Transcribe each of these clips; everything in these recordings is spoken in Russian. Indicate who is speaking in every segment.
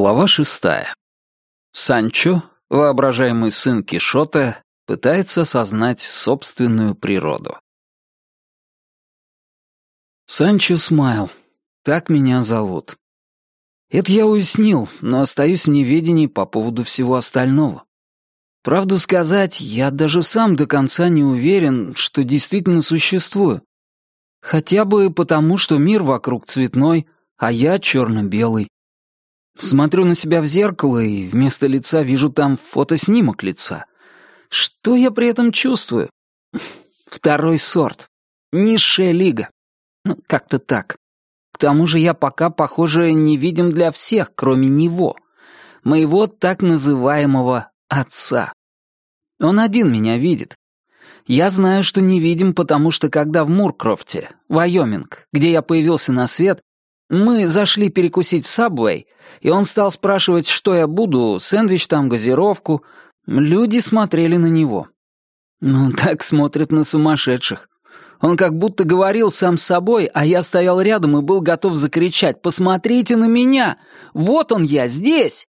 Speaker 1: Глава шестая. Санчо, воображаемый сын Кишота, пытается осознать собственную природу. Санчо Смайл. Так меня зовут. Это я уяснил, но остаюсь в неведении по поводу всего остального. Правду сказать, я даже сам до конца не уверен, что действительно существую. Хотя бы потому, что мир вокруг цветной, а я черно-белый. Смотрю на себя в зеркало и вместо лица вижу там фотоснимок лица. Что я при этом чувствую? Второй сорт. Низшая лига. Ну, как-то так. К тому же я пока, похоже, не видим для всех, кроме него. Моего так называемого отца. Он один меня видит. Я знаю, что не видим, потому что когда в Муркрофте, Вайоминг, где я появился на свет, мы зашли перекусить в Сабвей, и он стал спрашивать, что я буду, сэндвич там, газировку. Люди смотрели на него. Ну, так смотрят на сумасшедших. Он как будто говорил сам с собой, а я стоял рядом и был готов закричать «Посмотрите на меня! Вот он я, здесь!»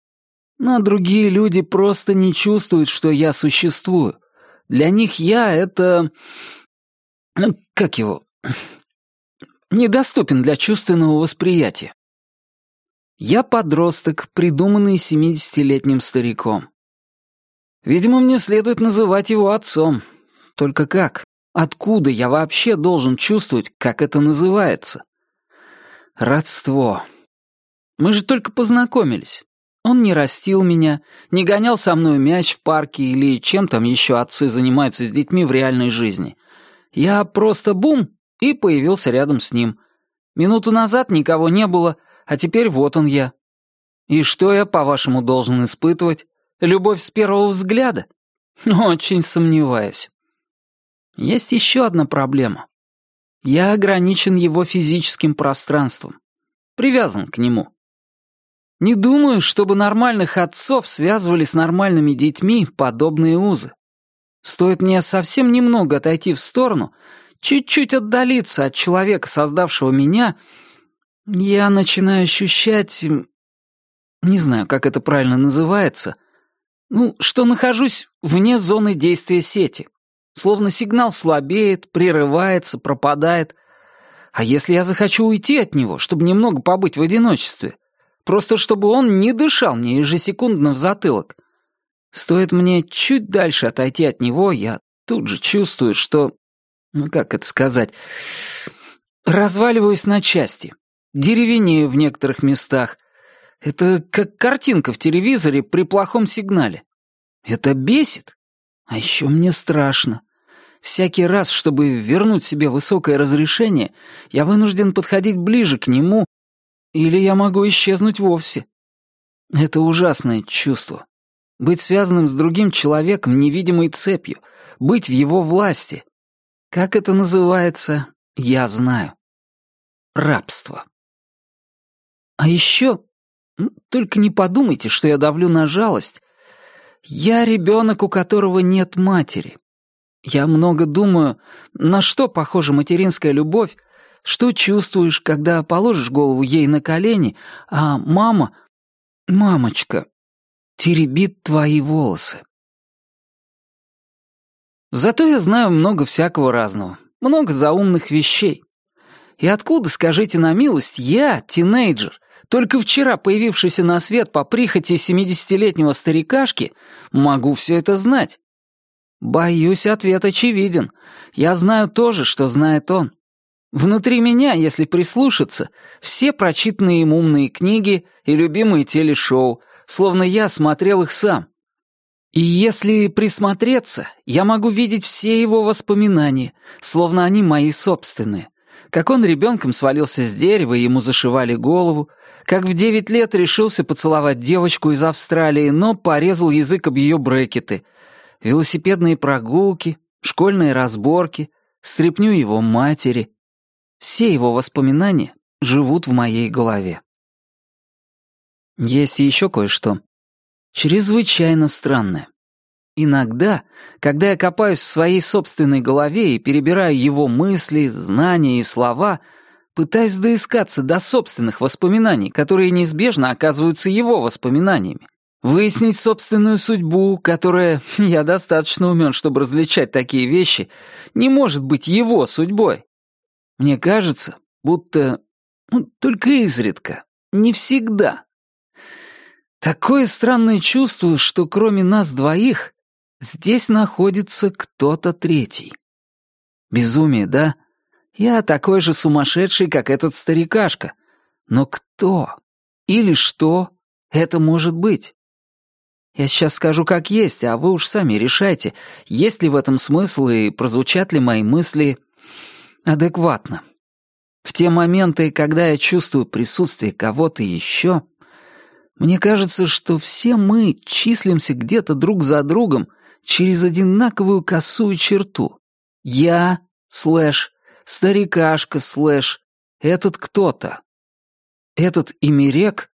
Speaker 1: Но другие люди просто не чувствуют, что я существую. Для них я — это... Ну, как его? Недоступен для чувственного восприятия. Я подросток, придуманный семидесятилетним стариком. Видимо, мне следует называть его отцом. Только как? Откуда я вообще должен чувствовать, как это называется? Родство. Мы же только познакомились. Он не растил меня, не гонял со мной мяч в парке или чем там еще отцы занимаются с детьми в реальной жизни. Я просто бум и появился рядом с ним. Минуту назад никого не было, а теперь вот он я. И что я, по-вашему, должен испытывать? Любовь с первого взгляда? Очень сомневаюсь. Есть еще одна проблема. Я ограничен его физическим пространством. Привязан к нему. Не думаю, чтобы нормальных отцов связывали с нормальными детьми подобные узы. Стоит мне совсем немного отойти в сторону, чуть-чуть отдалиться от человека, создавшего меня, я начинаю ощущать... Не знаю, как это правильно называется. Ну, что нахожусь вне зоны действия сети. Словно сигнал слабеет, прерывается, пропадает. А если я захочу уйти от него, чтобы немного побыть в одиночестве, Просто чтобы он не дышал мне ежесекундно в затылок. Стоит мне чуть дальше отойти от него, я тут же чувствую, что... Ну, как это сказать? Разваливаюсь на части. Деревенею в некоторых местах. Это как картинка в телевизоре при плохом сигнале. Это бесит. А еще мне страшно. Всякий раз, чтобы вернуть себе высокое разрешение, я вынужден подходить ближе к нему или я могу исчезнуть вовсе. Это ужасное чувство. Быть связанным с другим человеком невидимой цепью, быть в его власти. Как это называется, я знаю. Рабство. А еще, только не подумайте, что я давлю на жалость. Я ребенок, у которого нет матери. Я много думаю, на что похожа материнская любовь, что чувствуешь, когда положишь голову ей на колени, а мама, мамочка, теребит твои волосы? Зато я знаю много всякого разного, много заумных вещей. И откуда, скажите на милость, я, тинейджер, только вчера появившийся на свет по прихоти семидесятилетнего старикашки, могу все это знать? Боюсь, ответ очевиден. Я знаю то же, что знает он. Внутри меня, если прислушаться, все прочитанные им умные книги и любимые телешоу, словно я смотрел их сам. И если присмотреться, я могу видеть все его воспоминания, словно они мои собственные. Как он ребенком свалился с дерева, и ему зашивали голову, как в девять лет решился поцеловать девочку из Австралии, но порезал язык об ее брекеты, велосипедные прогулки, школьные разборки, стряпню его матери — все его воспоминания живут в моей голове. Есть еще кое-что. Чрезвычайно странное. Иногда, когда я копаюсь в своей собственной голове и перебираю его мысли, знания и слова, пытаюсь доискаться до собственных воспоминаний, которые неизбежно оказываются его воспоминаниями. Выяснить собственную судьбу, которая, я достаточно умен, чтобы различать такие вещи, не может быть его судьбой. Мне кажется, будто... Ну, только изредка. Не всегда. Такое странное чувство, что кроме нас двоих здесь находится кто-то третий. Безумие, да? Я такой же сумасшедший, как этот старикашка. Но кто или что это может быть? Я сейчас скажу как есть, а вы уж сами решайте, есть ли в этом смысл и прозвучат ли мои мысли адекватно. В те моменты, когда я чувствую присутствие кого-то еще, мне кажется, что все мы числимся где-то друг за другом через одинаковую косую черту. Я, слэш, старикашка, слэш, этот кто-то. Этот Имерек?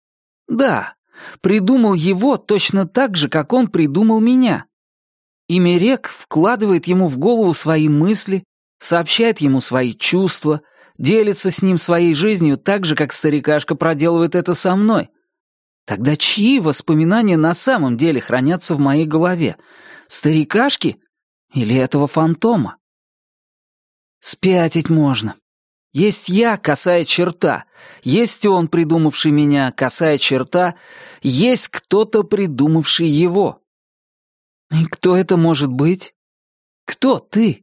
Speaker 1: Да, Придумал его точно так же, как он придумал меня. Имерек вкладывает ему в голову свои мысли, сообщает ему свои чувства, делится с ним своей жизнью так же, как старикашка проделывает это со мной. Тогда чьи воспоминания на самом деле хранятся в моей голове? Старикашки или этого фантома? Спятить можно. Есть я, касая черта, есть он, придумавший меня, касая черта, есть кто-то, придумавший его. И кто это может быть? Кто ты?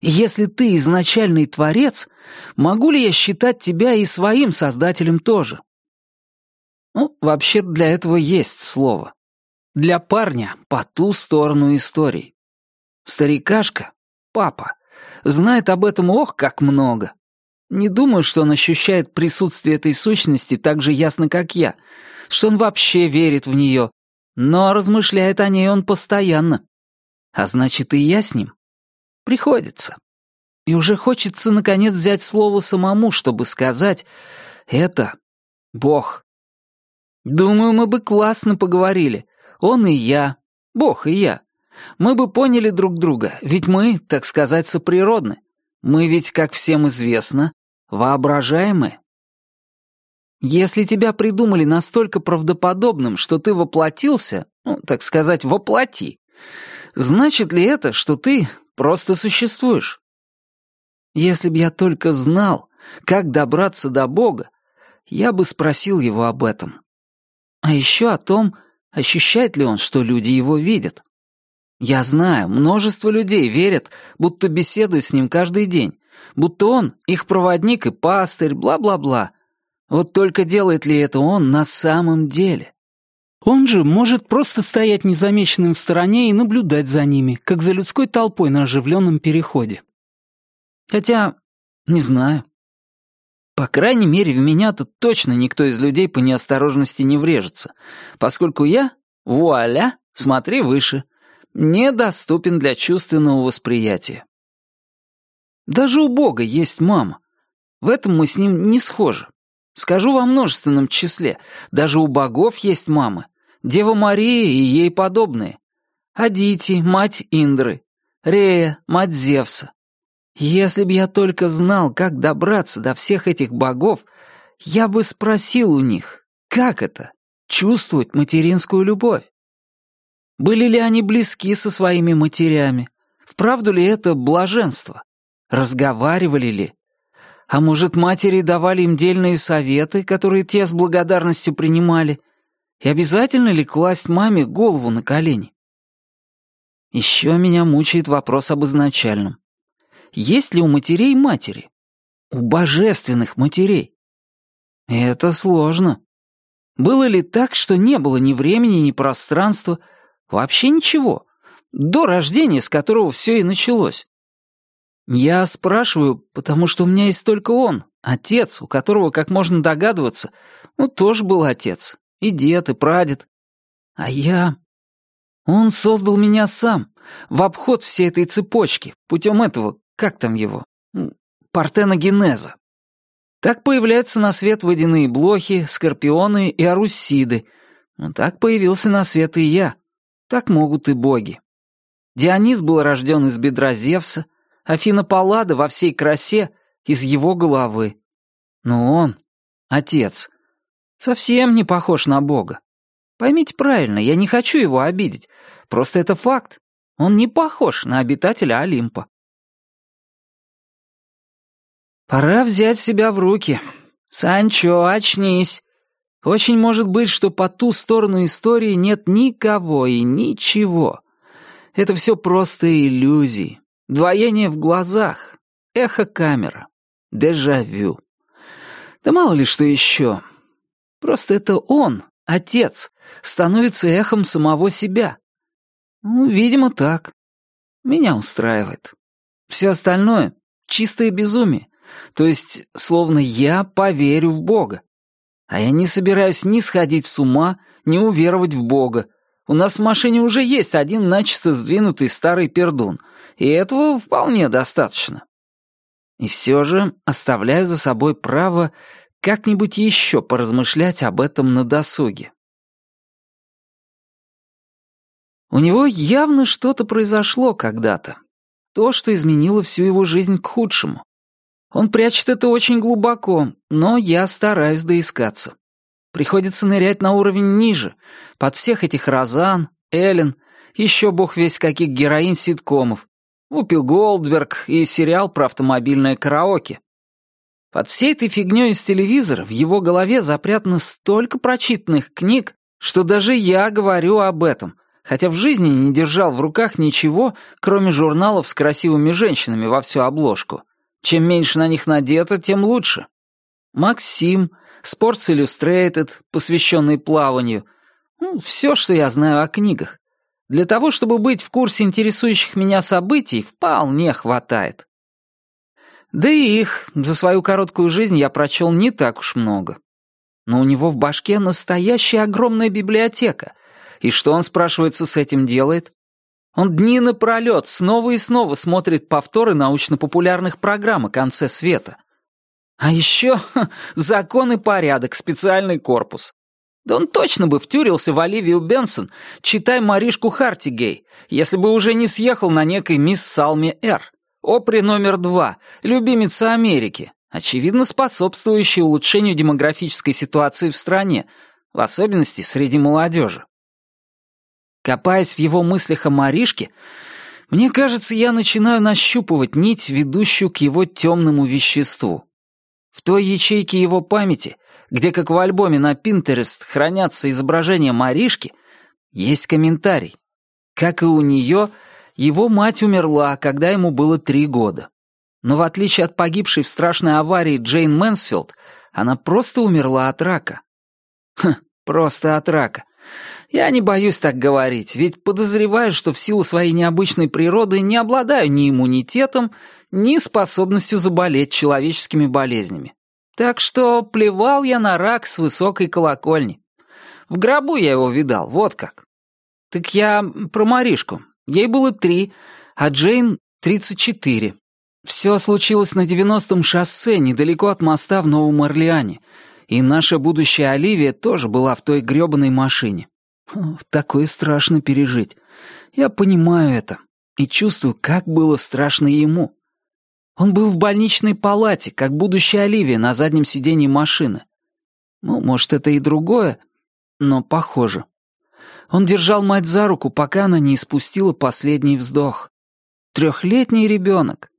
Speaker 1: если ты изначальный творец, могу ли я считать тебя и своим создателем тоже? Ну, вообще для этого есть слово. Для парня по ту сторону истории. Старикашка, папа, знает об этом ох как много. Не думаю, что он ощущает присутствие этой сущности так же ясно, как я, что он вообще верит в нее, но размышляет о ней он постоянно. А значит, и я с ним. Приходится. И уже хочется, наконец, взять слово самому, чтобы сказать «это Бог». Думаю, мы бы классно поговорили. Он и я, Бог и я. Мы бы поняли друг друга, ведь мы, так сказать, соприродны. Мы ведь, как всем известно, воображаемы. Если тебя придумали настолько правдоподобным, что ты воплотился, ну, так сказать, воплоти, значит ли это, что ты просто существуешь? Если б я только знал, как добраться до Бога, я бы спросил его об этом. А еще о том, ощущает ли он, что люди его видят. Я знаю, множество людей верят, будто беседуют с ним каждый день, будто он их проводник и пастырь, бла-бла-бла. Вот только делает ли это он на самом деле? Он же может просто стоять незамеченным в стороне и наблюдать за ними, как за людской толпой на оживленном переходе. Хотя, не знаю. По крайней мере, в меня-то точно никто из людей по неосторожности не врежется, поскольку я, вуаля, смотри выше, недоступен для чувственного восприятия. Даже у Бога есть мама. В этом мы с ним не схожи. Скажу во множественном числе. Даже у богов есть мамы. Дева Мария и ей подобные. Адити, мать Индры. Рея, мать Зевса. Если б я только знал, как добраться до всех этих богов, я бы спросил у них, как это — чувствовать материнскую любовь? Были ли они близки со своими матерями? Вправду ли это блаженство? Разговаривали ли? А может, матери давали им дельные советы, которые те с благодарностью принимали? И обязательно ли класть маме голову на колени? Еще меня мучает вопрос об изначальном. Есть ли у матерей матери? У божественных матерей? Это сложно. Было ли так, что не было ни времени, ни пространства, вообще ничего, до рождения, с которого все и началось? Я спрашиваю, потому что у меня есть только он, отец, у которого, как можно догадываться, ну, тоже был отец, и дед, и прадед. А я... Он создал меня сам, в обход всей этой цепочки, путем этого, как там его, партеногенеза. Так появляются на свет водяные блохи, скорпионы и арусиды. Ну, так появился на свет и я. Так могут и боги. Дионис был рожден из бедра Зевса, Афина Паллада во всей красе из его головы. Но он, отец, совсем не похож на Бога. Поймите правильно, я не хочу его обидеть. Просто это факт. Он не похож на обитателя Олимпа. Пора взять себя в руки. Санчо, очнись. Очень может быть, что по ту сторону истории нет никого и ничего. Это все просто иллюзии, двоение в глазах, эхо-камера, дежавю. Да мало ли что еще. Просто это он, отец, становится эхом самого себя. Ну, видимо, так. Меня устраивает. Все остальное — чистое безумие. То есть, словно я поверю в Бога. А я не собираюсь ни сходить с ума, ни уверовать в Бога. У нас в машине уже есть один начисто сдвинутый старый пердун, и этого вполне достаточно. И все же оставляю за собой право как-нибудь еще поразмышлять об этом на досуге. У него явно что-то произошло когда-то. То, что изменило всю его жизнь к худшему. Он прячет это очень глубоко, но я стараюсь доискаться. Приходится нырять на уровень ниже, под всех этих Розан, Эллен, еще бог весь каких героинь ситкомов, Вупи Голдберг и сериал про автомобильное караоке. Под всей этой фигней из телевизора в его голове запрятано столько прочитанных книг, что даже я говорю об этом, хотя в жизни не держал в руках ничего, кроме журналов с красивыми женщинами во всю обложку. Чем меньше на них надето, тем лучше. Максим, Sports Illustrated, посвященный плаванию. Ну, все, что я знаю о книгах. Для того, чтобы быть в курсе интересующих меня событий, вполне хватает. Да и их за свою короткую жизнь я прочел не так уж много. Но у него в башке настоящая огромная библиотека. И что он, спрашивается, с этим делает? Он дни напролет снова и снова смотрит повторы научно-популярных программ о конце света. А еще ха, закон и порядок, специальный корпус. Да он точно бы втюрился в Оливию Бенсон, читай Маришку Хартигей, если бы уже не съехал на некой мисс Салми Р. Опри номер два, любимица Америки, очевидно способствующая улучшению демографической ситуации в стране, в особенности среди молодежи. Копаясь в его мыслях о Маришке, мне кажется, я начинаю нащупывать нить, ведущую к его темному веществу. В той ячейке его памяти, где, как в альбоме на Pinterest, хранятся изображения Маришки, есть комментарий. Как и у нее, его мать умерла, когда ему было три года. Но в отличие от погибшей в страшной аварии Джейн Мэнсфилд, она просто умерла от рака. Хм, просто от рака. Я не боюсь так говорить, ведь подозреваю, что в силу своей необычной природы не обладаю ни иммунитетом, ни способностью заболеть человеческими болезнями. Так что плевал я на рак с высокой колокольни. В гробу я его видал, вот как. Так я про Маришку. Ей было три, а Джейн — тридцать четыре. Все случилось на девяностом шоссе, недалеко от моста в Новом Орлеане, и наша будущая Оливия тоже была в той грёбаной машине. Такое страшно пережить. Я понимаю это и чувствую, как было страшно ему. Он был в больничной палате, как будущая Оливия на заднем сиденье машины. Ну, может, это и другое, но похоже. Он держал мать за руку, пока она не испустила последний вздох. Трехлетний ребенок.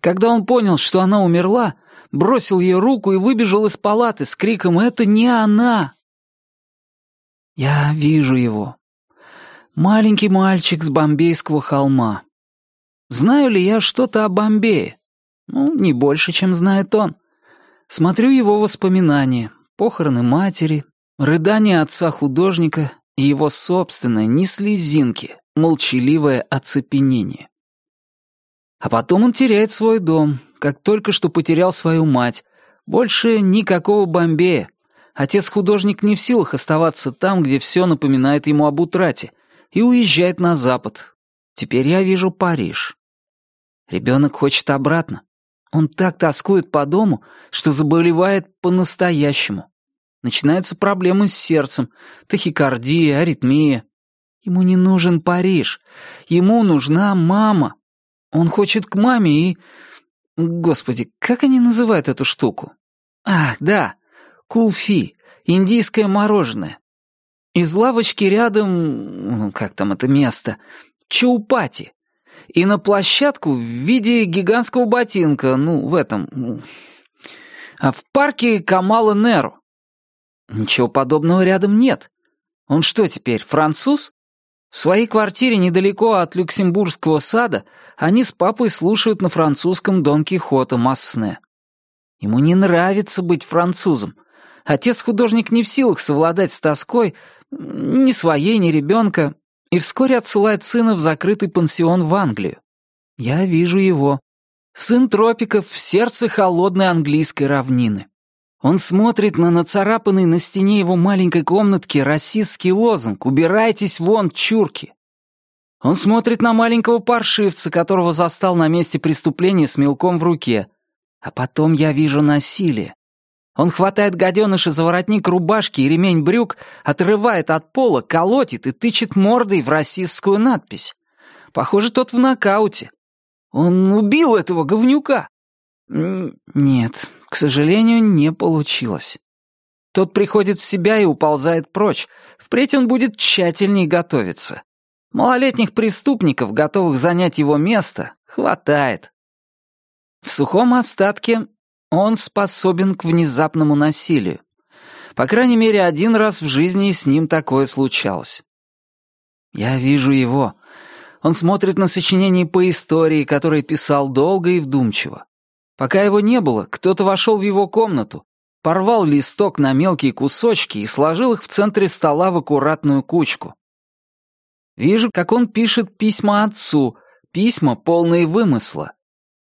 Speaker 1: Когда он понял, что она умерла, бросил ее руку и выбежал из палаты с криком «Это не она!» Я вижу его. Маленький мальчик с Бомбейского холма. Знаю ли я что-то о Бомбее? Ну, не больше, чем знает он. Смотрю его воспоминания, похороны матери, рыдания отца-художника и его собственное, не слезинки, молчаливое оцепенение. А потом он теряет свой дом, как только что потерял свою мать. Больше никакого Бомбея. Отец-художник не в силах оставаться там, где все напоминает ему об утрате, и уезжает на запад. Теперь я вижу Париж. Ребенок хочет обратно. Он так тоскует по дому, что заболевает по-настоящему. Начинаются проблемы с сердцем, тахикардия, аритмия. Ему не нужен Париж. Ему нужна мама. Он хочет к маме и... Господи, как они называют эту штуку? Ах, да, кулфи, индийское мороженое. Из лавочки рядом, ну, как там это место, Чаупати. И на площадку в виде гигантского ботинка, ну, в этом... Ну, а в парке Камала Неру. Ничего подобного рядом нет. Он что теперь, француз? В своей квартире недалеко от Люксембургского сада они с папой слушают на французском Дон Кихота Массне. Ему не нравится быть французом. Отец-художник не в силах совладать с тоской ни своей, ни ребенка, и вскоре отсылает сына в закрытый пансион в Англию. Я вижу его. Сын тропиков в сердце холодной английской равнины. Он смотрит на нацарапанный на стене его маленькой комнатки расистский лозунг «Убирайтесь вон, чурки!». Он смотрит на маленького паршивца, которого застал на месте преступления с мелком в руке. А потом я вижу насилие. Он хватает гаденыша за воротник рубашки и ремень брюк, отрывает от пола, колотит и тычет мордой в расистскую надпись. Похоже, тот в нокауте. Он убил этого говнюка. Нет, к сожалению, не получилось. Тот приходит в себя и уползает прочь. Впредь он будет тщательнее готовиться. Малолетних преступников, готовых занять его место, хватает. В сухом остатке он способен к внезапному насилию. По крайней мере, один раз в жизни с ним такое случалось. Я вижу его. Он смотрит на сочинение по истории, которое писал долго и вдумчиво. Пока его не было, кто-то вошел в его комнату, порвал листок на мелкие кусочки и сложил их в центре стола в аккуратную кучку. Вижу, как он пишет письма отцу, письма, полные вымысла.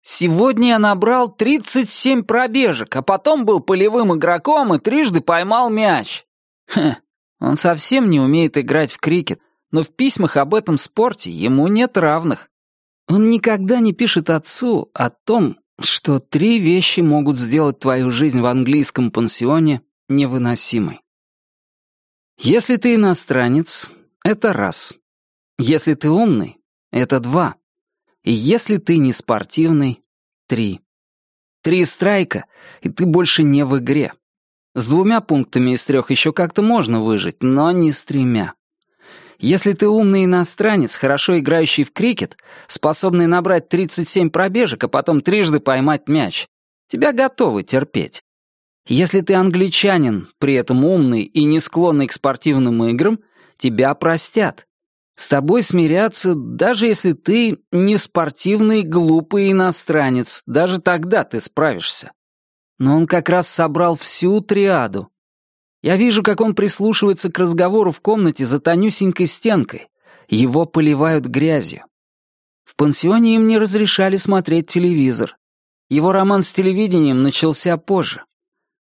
Speaker 1: Сегодня я набрал 37 пробежек, а потом был полевым игроком и трижды поймал мяч. Хе, он совсем не умеет играть в крикет, но в письмах об этом спорте ему нет равных. Он никогда не пишет отцу о том, что три вещи могут сделать твою жизнь в английском пансионе невыносимой. Если ты иностранец, это раз. Если ты умный, это два. И если ты не спортивный, три. Три страйка, и ты больше не в игре. С двумя пунктами из трех еще как-то можно выжить, но не с тремя. Если ты умный иностранец, хорошо играющий в крикет, способный набрать 37 пробежек, а потом трижды поймать мяч, тебя готовы терпеть. Если ты англичанин, при этом умный и не склонный к спортивным играм, тебя простят. С тобой смирятся, даже если ты не спортивный, глупый иностранец, даже тогда ты справишься. Но он как раз собрал всю триаду. Я вижу, как он прислушивается к разговору в комнате за тонюсенькой стенкой. Его поливают грязью. В пансионе им не разрешали смотреть телевизор. Его роман с телевидением начался позже.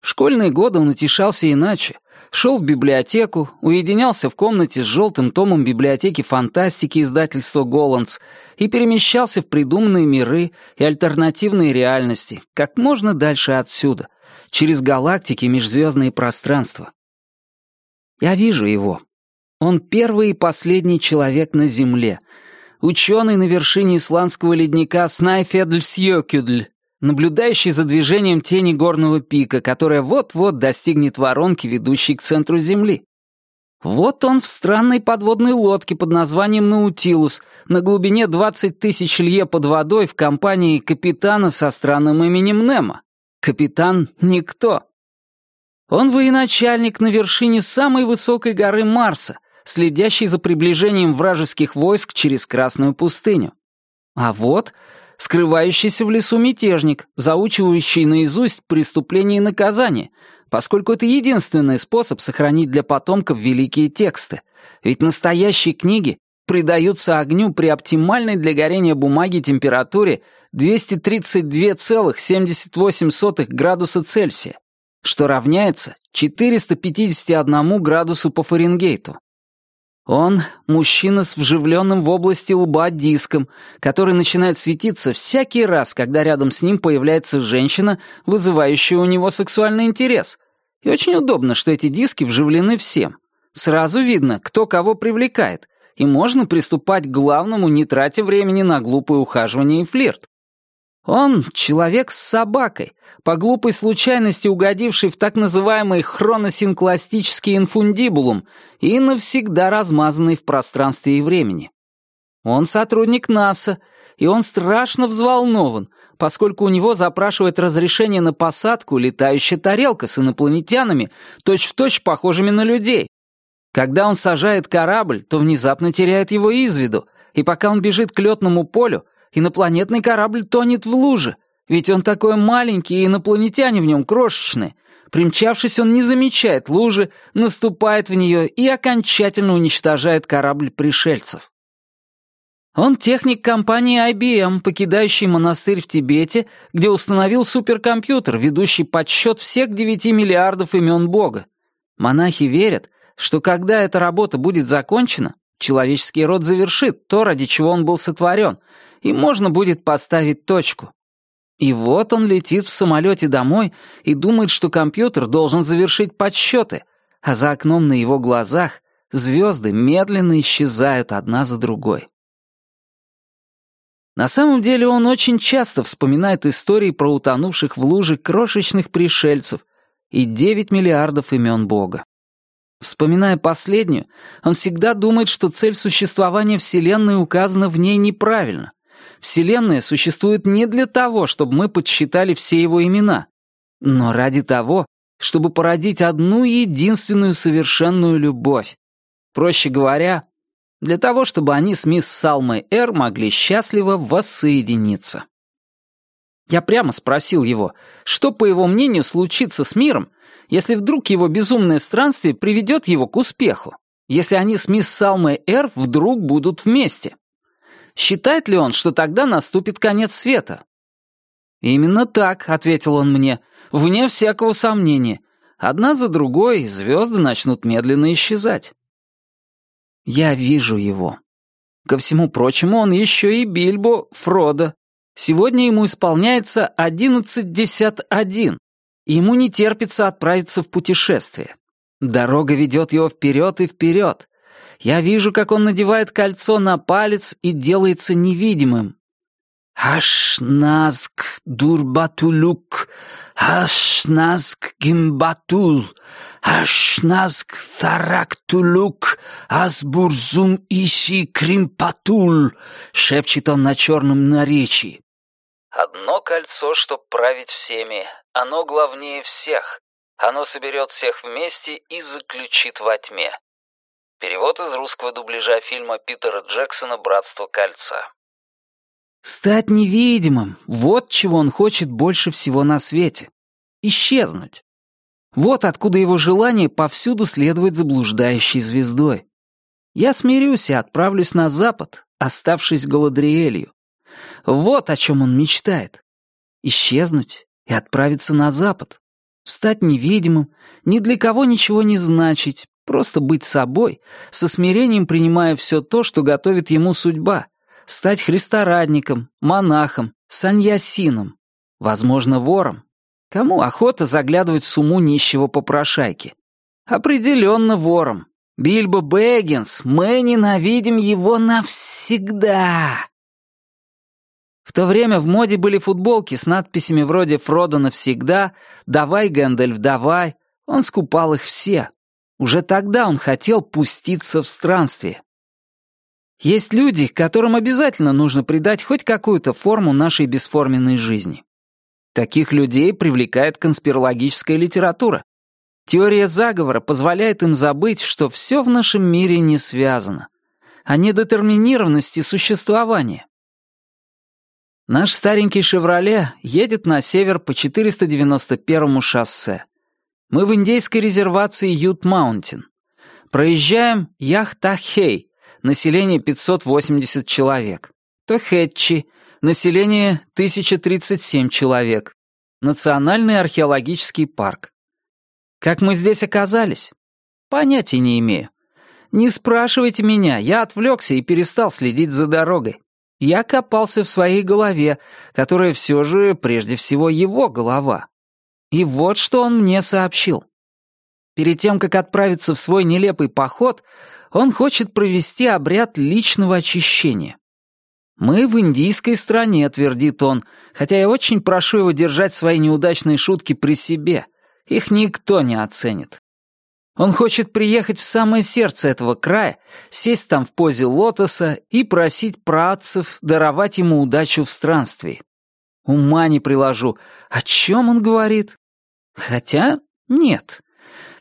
Speaker 1: В школьные годы он утешался иначе. Шел в библиотеку, уединялся в комнате с желтым томом библиотеки фантастики издательства «Голланц» и перемещался в придуманные миры и альтернативные реальности, как можно дальше отсюда, через галактики и межзвездные пространства. Я вижу его. Он первый и последний человек на Земле. Ученый на вершине исландского ледника Снайфедльсьёкюдль, наблюдающий за движением тени горного пика, которая вот-вот достигнет воронки, ведущей к центру Земли. Вот он в странной подводной лодке под названием «Наутилус» на глубине 20 тысяч лье под водой в компании капитана со странным именем Немо. Капитан — никто. Он военачальник на вершине самой высокой горы Марса, следящий за приближением вражеских войск через Красную пустыню. А вот скрывающийся в лесу мятежник, заучивающий наизусть преступления и наказания, поскольку это единственный способ сохранить для потомков великие тексты. Ведь настоящие книги придаются огню при оптимальной для горения бумаги температуре 232,78 градуса Цельсия, что равняется 451 градусу по Фаренгейту. Он — мужчина с вживленным в области лба диском, который начинает светиться всякий раз, когда рядом с ним появляется женщина, вызывающая у него сексуальный интерес. И очень удобно, что эти диски вживлены всем. Сразу видно, кто кого привлекает, и можно приступать к главному, не тратя времени на глупое ухаживание и флирт. Он — человек с собакой, по глупой случайности угодивший в так называемый хроносинкластический инфундибулум и навсегда размазанный в пространстве и времени. Он сотрудник НАСА, и он страшно взволнован, поскольку у него запрашивает разрешение на посадку летающая тарелка с инопланетянами, точь-в-точь точь похожими на людей. Когда он сажает корабль, то внезапно теряет его из виду, и пока он бежит к летному полю, инопланетный корабль тонет в луже, ведь он такой маленький, и инопланетяне в нем крошечные. Примчавшись, он не замечает лужи, наступает в нее и окончательно уничтожает корабль пришельцев. Он техник компании IBM, покидающий монастырь в Тибете, где установил суперкомпьютер, ведущий подсчет всех 9 миллиардов имен Бога. Монахи верят, что когда эта работа будет закончена, человеческий род завершит то, ради чего он был сотворен, и можно будет поставить точку. И вот он летит в самолете домой и думает, что компьютер должен завершить подсчеты, а за окном на его глазах звезды медленно исчезают одна за другой. На самом деле он очень часто вспоминает истории про утонувших в луже крошечных пришельцев и 9 миллиардов имен Бога. Вспоминая последнюю, он всегда думает, что цель существования Вселенной указана в ней неправильно, Вселенная существует не для того, чтобы мы подсчитали все его имена, но ради того, чтобы породить одну единственную совершенную любовь. Проще говоря, для того, чтобы они с мисс Салмой Эр могли счастливо воссоединиться. Я прямо спросил его, что, по его мнению, случится с миром, если вдруг его безумное странствие приведет его к успеху, если они с мисс Салмой Эр вдруг будут вместе. Считает ли он, что тогда наступит конец света? «Именно так», — ответил он мне, — «вне всякого сомнения. Одна за другой звезды начнут медленно исчезать». Я вижу его. Ко всему прочему, он еще и Бильбо Фродо. Сегодня ему исполняется один, ему не терпится отправиться в путешествие. Дорога ведет его вперед и вперед. Я вижу, как он надевает кольцо на палец и делается невидимым. «Ашназк дурбатулук, ашназк гимбатул, ашназк тарактулук, азбурзум иши кримпатул», — шепчет он на черном наречии. «Одно кольцо, чтоб править всеми, оно главнее всех. Оно соберет всех вместе и заключит во тьме. Перевод из русского дубляжа фильма Питера Джексона «Братство кольца». Стать невидимым — вот чего он хочет больше всего на свете. Исчезнуть. Вот откуда его желание повсюду следовать заблуждающей звездой. Я смирюсь и отправлюсь на запад, оставшись Галадриэлью. Вот о чем он мечтает. Исчезнуть и отправиться на запад. Стать невидимым, ни для кого ничего не значить, Просто быть собой, со смирением принимая все то, что готовит ему судьба. Стать христорадником, монахом, саньясином, возможно, вором. Кому охота заглядывать в сумму нищего попрошайки? Определенно вором. Бильбо Бэггинс, мы ненавидим его навсегда. В то время в моде были футболки с надписями вроде «Фродо навсегда», «Давай, Гэндальф, давай». Он скупал их все. Уже тогда он хотел пуститься в странствие. Есть люди, которым обязательно нужно придать хоть какую-то форму нашей бесформенной жизни. Таких людей привлекает конспирологическая литература. Теория заговора позволяет им забыть, что все в нашем мире не связано, о недетерминированности существования. Наш старенький «Шевроле» едет на север по 491-му шоссе. Мы в индейской резервации Ют-Маунтин. Проезжаем Яхтахей, население 580 человек. Тохетчи, население 1037 человек. Национальный археологический парк. Как мы здесь оказались? Понятия не имею. Не спрашивайте меня, я отвлекся и перестал следить за дорогой. Я копался в своей голове, которая все же прежде всего его голова. И вот что он мне сообщил. Перед тем, как отправиться в свой нелепый поход, он хочет провести обряд личного очищения. Мы в индийской стране, твердит он, хотя я очень прошу его держать свои неудачные шутки при себе. Их никто не оценит. Он хочет приехать в самое сердце этого края, сесть там в позе лотоса и просить працев даровать ему удачу в странстве. Ума не приложу. О чем он говорит? Хотя нет.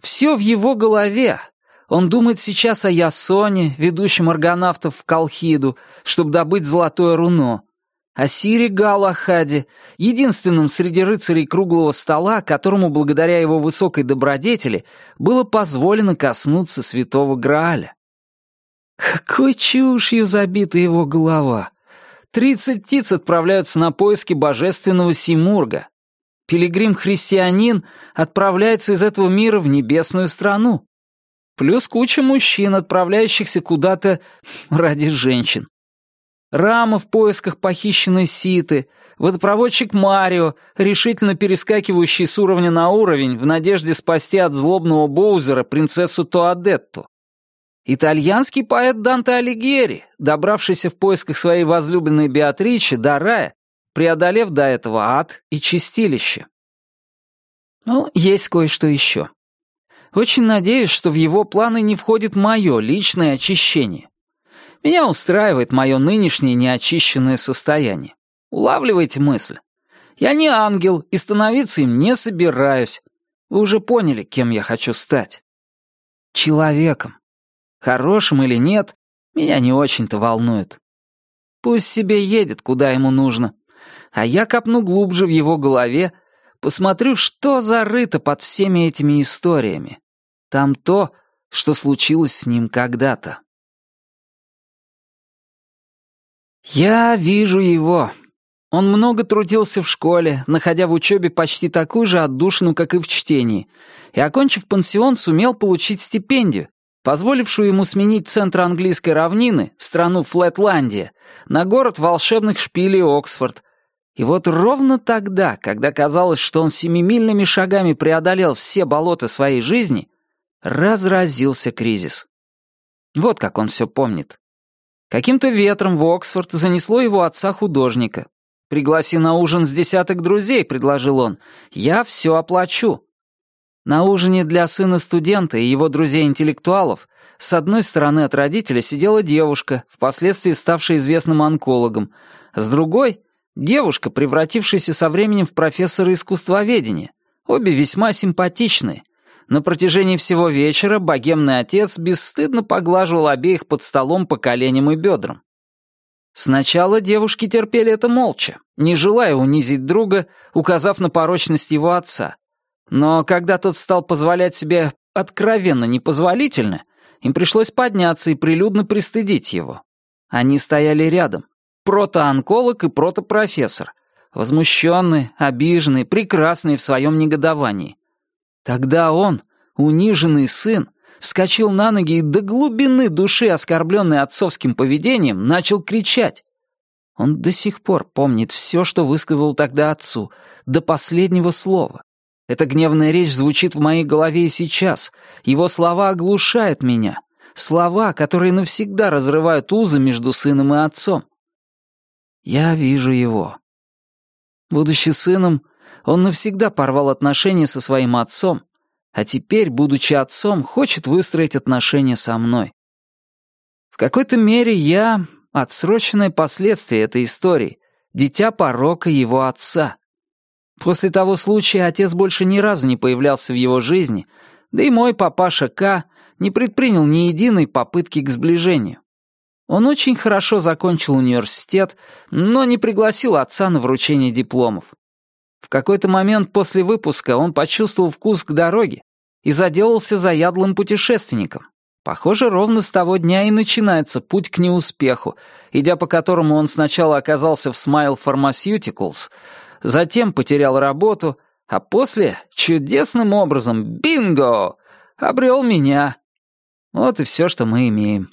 Speaker 1: Все в его голове. Он думает сейчас о Ясоне, ведущем аргонавтов в Колхиду, чтобы добыть золотое руно о Сире Галахаде, единственном среди рыцарей круглого стола, которому благодаря его высокой добродетели было позволено коснуться святого Грааля. Какой чушью забита его голова! Тридцать птиц отправляются на поиски божественного Симурга. Пилигрим-христианин отправляется из этого мира в небесную страну. Плюс куча мужчин, отправляющихся куда-то ради женщин. Рама в поисках похищенной Ситы, водопроводчик Марио, решительно перескакивающий с уровня на уровень в надежде спасти от злобного Боузера принцессу Туадетту. Итальянский поэт Данте Алигьери, добравшийся в поисках своей возлюбленной Беатричи до рая, преодолев до этого ад и чистилище. Но есть кое-что еще. Очень надеюсь, что в его планы не входит мое личное очищение. Меня устраивает мое нынешнее неочищенное состояние. Улавливайте мысль. Я не ангел и становиться им не собираюсь. Вы уже поняли, кем я хочу стать. Человеком. Хорошим или нет, меня не очень-то волнует. Пусть себе едет, куда ему нужно. А я копну глубже в его голове, посмотрю, что зарыто под всеми этими историями. Там то, что случилось с ним когда-то. Я вижу его. Он много трудился в школе, находя в учебе почти такую же отдушину, как и в чтении, и, окончив пансион, сумел получить стипендию, позволившую ему сменить центр английской равнины, страну Флетландия, на город волшебных шпилей Оксфорд. И вот ровно тогда, когда казалось, что он семимильными шагами преодолел все болота своей жизни, разразился кризис. Вот как он все помнит. Каким-то ветром в Оксфорд занесло его отца-художника. «Пригласи на ужин с десяток друзей», — предложил он. «Я все оплачу». На ужине для сына студента и его друзей-интеллектуалов с одной стороны от родителя сидела девушка, впоследствии ставшая известным онкологом, с другой — девушка, превратившаяся со временем в профессора искусствоведения. Обе весьма симпатичные — на протяжении всего вечера богемный отец бесстыдно поглаживал обеих под столом по коленям и бедрам. Сначала девушки терпели это молча, не желая унизить друга, указав на порочность его отца. Но когда тот стал позволять себе откровенно непозволительно, им пришлось подняться и прилюдно пристыдить его. Они стояли рядом, протоонколог и протопрофессор, возмущенные, обиженные, прекрасные в своем негодовании. Тогда он, униженный сын, вскочил на ноги и до глубины души, оскорбленный отцовским поведением, начал кричать. Он до сих пор помнит все, что высказал тогда отцу, до последнего слова. Эта гневная речь звучит в моей голове и сейчас. Его слова оглушают меня. Слова, которые навсегда разрывают узы между сыном и отцом. Я вижу его. Будучи сыном, он навсегда порвал отношения со своим отцом, а теперь, будучи отцом, хочет выстроить отношения со мной. В какой-то мере я — отсроченное последствие этой истории, дитя порока его отца. После того случая отец больше ни разу не появлялся в его жизни, да и мой папаша К не предпринял ни единой попытки к сближению. Он очень хорошо закончил университет, но не пригласил отца на вручение дипломов. В какой-то момент после выпуска он почувствовал вкус к дороге и заделался заядлым путешественником. Похоже, ровно с того дня и начинается путь к неуспеху, идя по которому он сначала оказался в Smile Pharmaceuticals, затем потерял работу, а после чудесным образом, бинго, обрел меня. Вот и все, что мы имеем.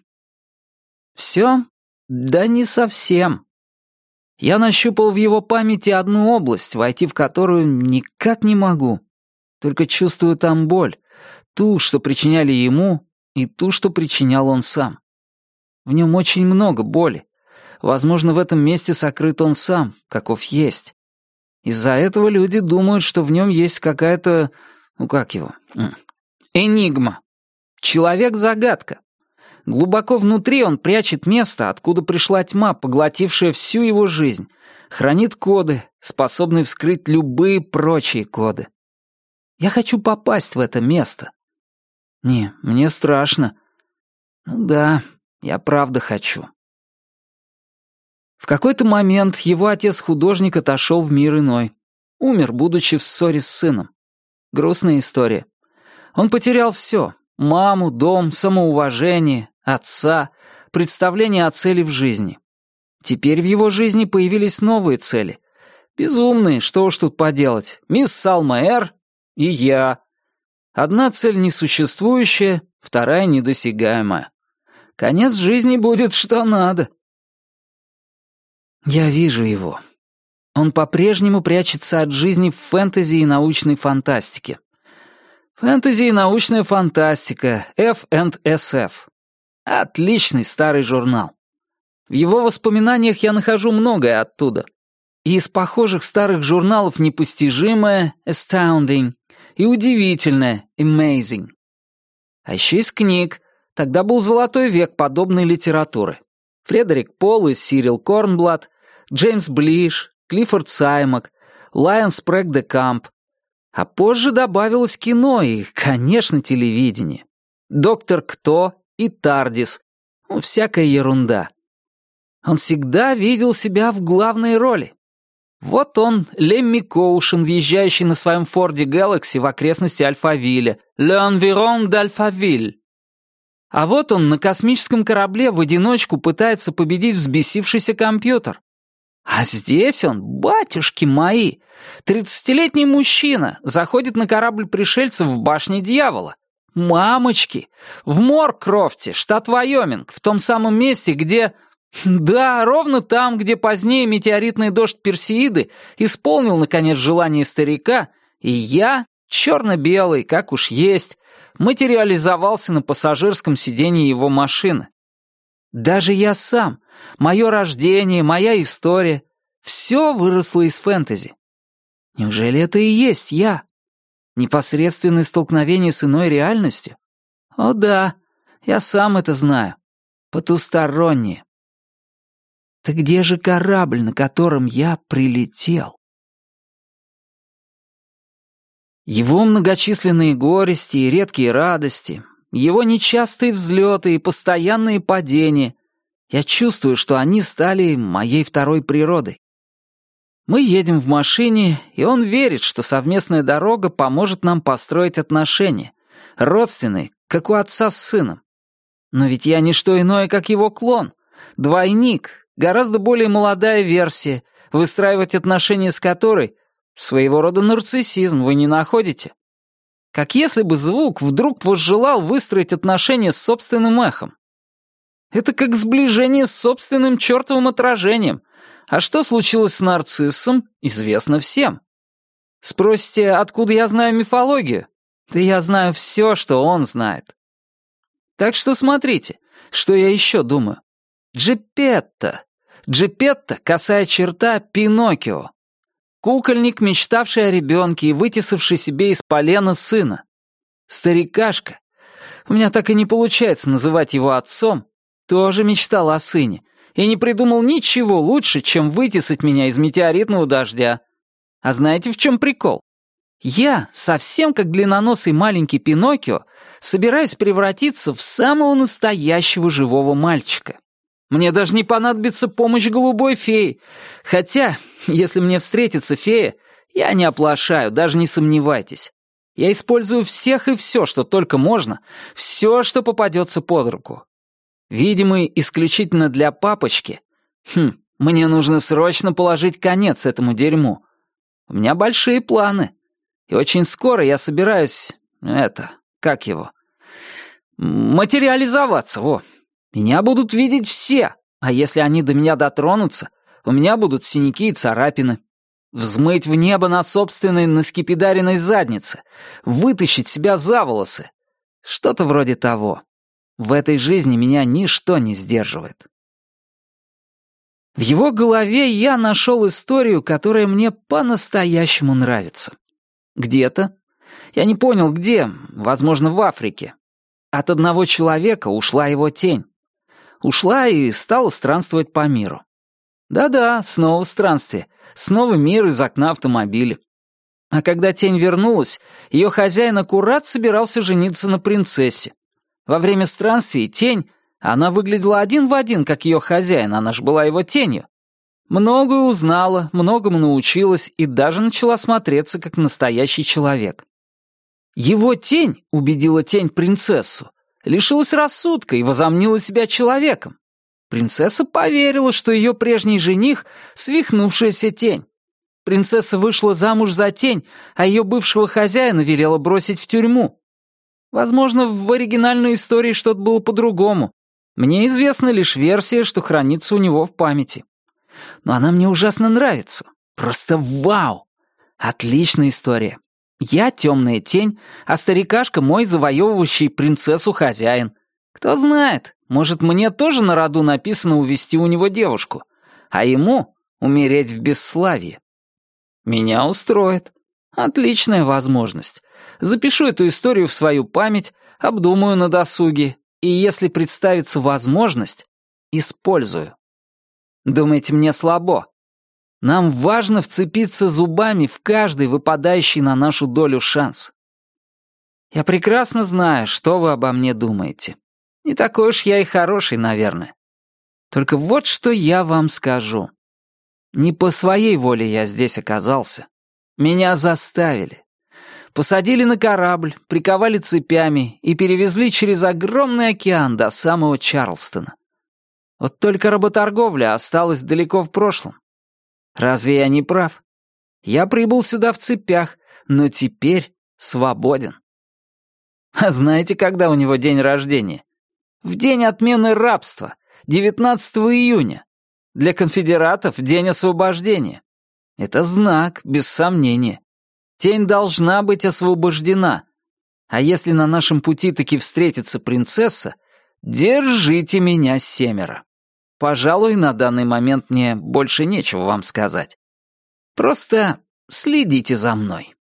Speaker 1: Все? Да не совсем. Я нащупал в его памяти одну область, войти в которую никак не могу. Только чувствую там боль, ту, что причиняли ему, и ту, что причинял он сам. В нем очень много боли. Возможно, в этом месте сокрыт он сам, каков есть. Из-за этого люди думают, что в нем есть какая-то... Ну, как его? Энигма. Человек-загадка. Глубоко внутри он прячет место, откуда пришла тьма, поглотившая всю его жизнь, хранит коды, способные вскрыть любые прочие коды. Я хочу попасть в это место. Не, мне страшно. Ну да, я правда хочу. В какой-то момент его отец-художник отошел в мир иной. Умер, будучи в ссоре с сыном. Грустная история. Он потерял все — маму, дом, самоуважение, отца, представление о цели в жизни. Теперь в его жизни появились новые цели. Безумные, что уж тут поделать. Мисс Салма Эр и я. Одна цель несуществующая, вторая недосягаемая. Конец жизни будет что надо. Я вижу его. Он по-прежнему прячется от жизни в фэнтези и научной фантастике. Фэнтези и научная фантастика, F&SF. Отличный старый журнал. В его воспоминаниях я нахожу многое оттуда. И из похожих старых журналов непостижимое «Astounding» и удивительное «Amazing». А еще из книг. Тогда был золотой век подобной литературы. Фредерик Пол и Сирил Корнблат, Джеймс Блиш, Клиффорд Саймак, Лайон Спрэг де Камп. А позже добавилось кино и, конечно, телевидение. «Доктор Кто» и «Тардис». Ну, всякая ерунда. Он всегда видел себя в главной роли. Вот он, Лемми Коушен, въезжающий на своем Форде Galaxy в окрестности Альфавилля. «Le Environ d'Alphaville». А вот он на космическом корабле в одиночку пытается победить взбесившийся компьютер. А здесь он, батюшки мои, тридцатилетний мужчина, заходит на корабль пришельцев в башне дьявола. Мамочки! В Моркрофте, штат Вайоминг, в том самом месте, где... Да, ровно там, где позднее метеоритный дождь Персеиды исполнил, наконец, желание старика, и я, черно-белый, как уж есть, материализовался на пассажирском сиденье его машины. Даже я сам, мое рождение, моя история, все выросло из фэнтези. Неужели это и есть я? Непосредственное столкновение с иной реальностью? О да, я сам это знаю. Потустороннее. Так где же корабль, на котором я прилетел? Его многочисленные горести и редкие радости, его нечастые взлеты и постоянные падения, я чувствую, что они стали моей второй природой. Мы едем в машине, и он верит, что совместная дорога поможет нам построить отношения, родственные, как у отца с сыном. Но ведь я не что иное, как его клон, двойник, гораздо более молодая версия, выстраивать отношения с которой — своего рода нарциссизм, вы не находите? Как если бы звук вдруг возжелал выстроить отношения с собственным эхом. Это как сближение с собственным чертовым отражением — а что случилось с нарциссом, известно всем. Спросите, откуда я знаю мифологию? Да я знаю все, что он знает. Так что смотрите, что я еще думаю. Джипетто. Джипетто, косая черта, Пиноккио. Кукольник, мечтавший о ребенке и вытесавший себе из полена сына. Старикашка. У меня так и не получается называть его отцом. Тоже мечтал о сыне и не придумал ничего лучше, чем вытесать меня из метеоритного дождя. А знаете, в чем прикол? Я, совсем как длинноносый маленький Пиноккио, собираюсь превратиться в самого настоящего живого мальчика. Мне даже не понадобится помощь голубой феи. Хотя, если мне встретится фея, я не оплошаю, даже не сомневайтесь. Я использую всех и все, что только можно, все, что попадется под руку видимый исключительно для папочки. Хм, мне нужно срочно положить конец этому дерьму. У меня большие планы. И очень скоро я собираюсь... Это... Как его? Материализоваться, во. Меня будут видеть все. А если они до меня дотронутся, у меня будут синяки и царапины. Взмыть в небо на собственной наскипидаренной заднице. Вытащить себя за волосы. Что-то вроде того. В этой жизни меня ничто не сдерживает. В его голове я нашел историю, которая мне по-настоящему нравится. Где-то, я не понял где, возможно, в Африке, от одного человека ушла его тень. Ушла и стала странствовать по миру. Да-да, снова странствие, снова мир из окна автомобиля. А когда тень вернулась, ее хозяин аккурат собирался жениться на принцессе. Во время странствий тень она выглядела один в один, как ее хозяин, она ж была его тенью. Многое узнала, многому научилась и даже начала смотреться как настоящий человек. Его тень убедила тень принцессу, лишилась рассудка и возомнила себя человеком. Принцесса поверила, что ее прежний жених — свихнувшаяся тень. Принцесса вышла замуж за тень, а ее бывшего хозяина велела бросить в тюрьму. Возможно, в оригинальной истории что-то было по-другому, мне известна лишь версия, что хранится у него в памяти. Но она мне ужасно нравится. Просто вау! Отличная история. Я темная тень, а старикашка мой завоевывающий принцессу хозяин. Кто знает, может, мне тоже на роду написано увести у него девушку, а ему умереть в бесславии. Меня устроит. Отличная возможность. Запишу эту историю в свою память, обдумаю на досуге и если представится возможность, использую. Думаете, мне слабо? Нам важно вцепиться зубами в каждый выпадающий на нашу долю шанс. Я прекрасно знаю, что вы обо мне думаете. Не такой уж я и хороший, наверное. Только вот что я вам скажу. Не по своей воле я здесь оказался. Меня заставили посадили на корабль, приковали цепями и перевезли через огромный океан до самого Чарлстона. Вот только работорговля осталась далеко в прошлом. Разве я не прав? Я прибыл сюда в цепях, но теперь свободен. А знаете, когда у него день рождения? В день отмены рабства, 19 июня. Для конфедератов — день освобождения. Это знак, без сомнения. Тень должна быть освобождена. А если на нашем пути таки встретится принцесса, держите меня семеро. Пожалуй, на данный момент мне больше нечего вам сказать. Просто следите за мной.